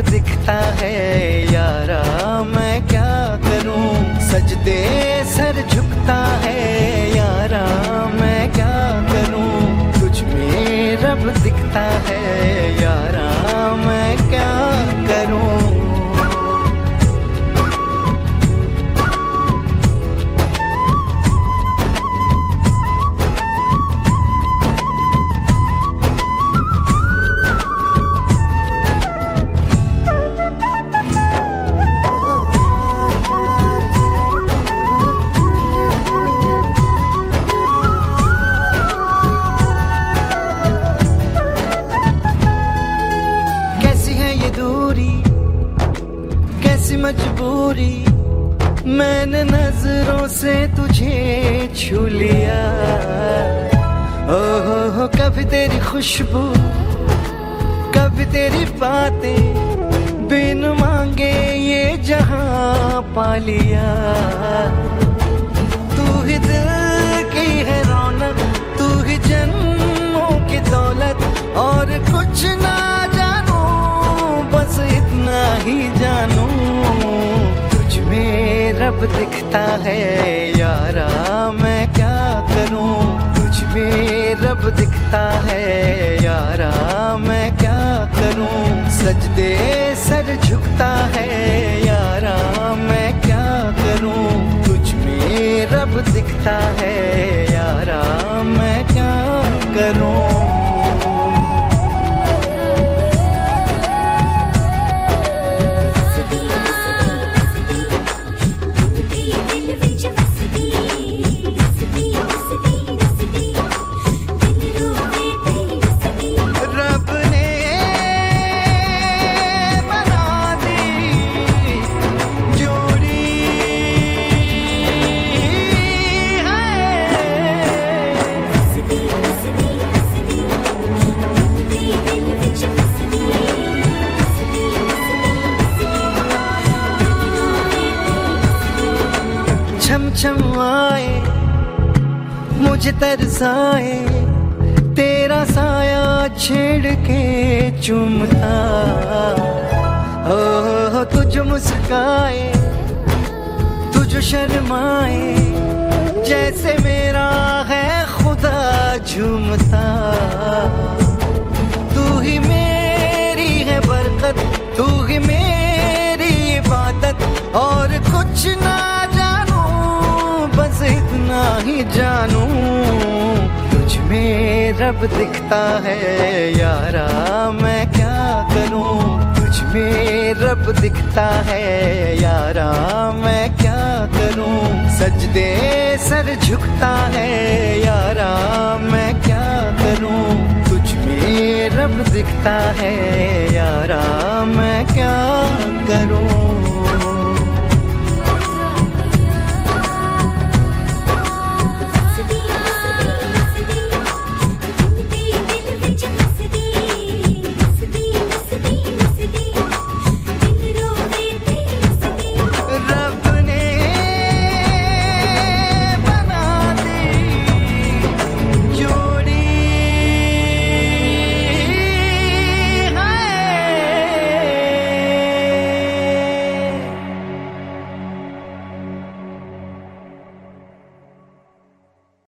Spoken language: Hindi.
दिखता है यारा मैं क्या करूँ? सजदे सर झुकता है मैंने नज़रों से तुझे छू लिया। ओ हो, कभी तेरी खुशबू, कभी तेरी बातें बिन मांगे ये जहाँ पा लिया। तू ही दिल की है रौनक, तू ही जन्मों की दौलत, और कुछ ना जानू, बस इतना ही जानू। रब दिखता है, यारा मैं क्या करूँ? कुछ भी रब दिखता है, यारा मैं क्या करूँ? सजदे सर झुकता है, यारा मैं क्या करूँ? कुछ में रब दिखता है छम छम आए मुझे तरसाए, तेरा साया छेड़ के चुमता हो, तुझ मुस्काए, तुझ शर्माए, जैसे मेरा है खुदा झूमता। तू ही मेरी है बरकत, तू ही मेरी इबादत, और कुछ ना ही जानू, तुझ में रब दिखता है, यारा मैं क्या करूँ? तुझ में रब दिखता है, यारा मैं क्या करूँ? सजदे सर झुकता है, यारा मैं क्या करूँ? तुझ में रब दिखता है, यारा मैं क्या करूँ?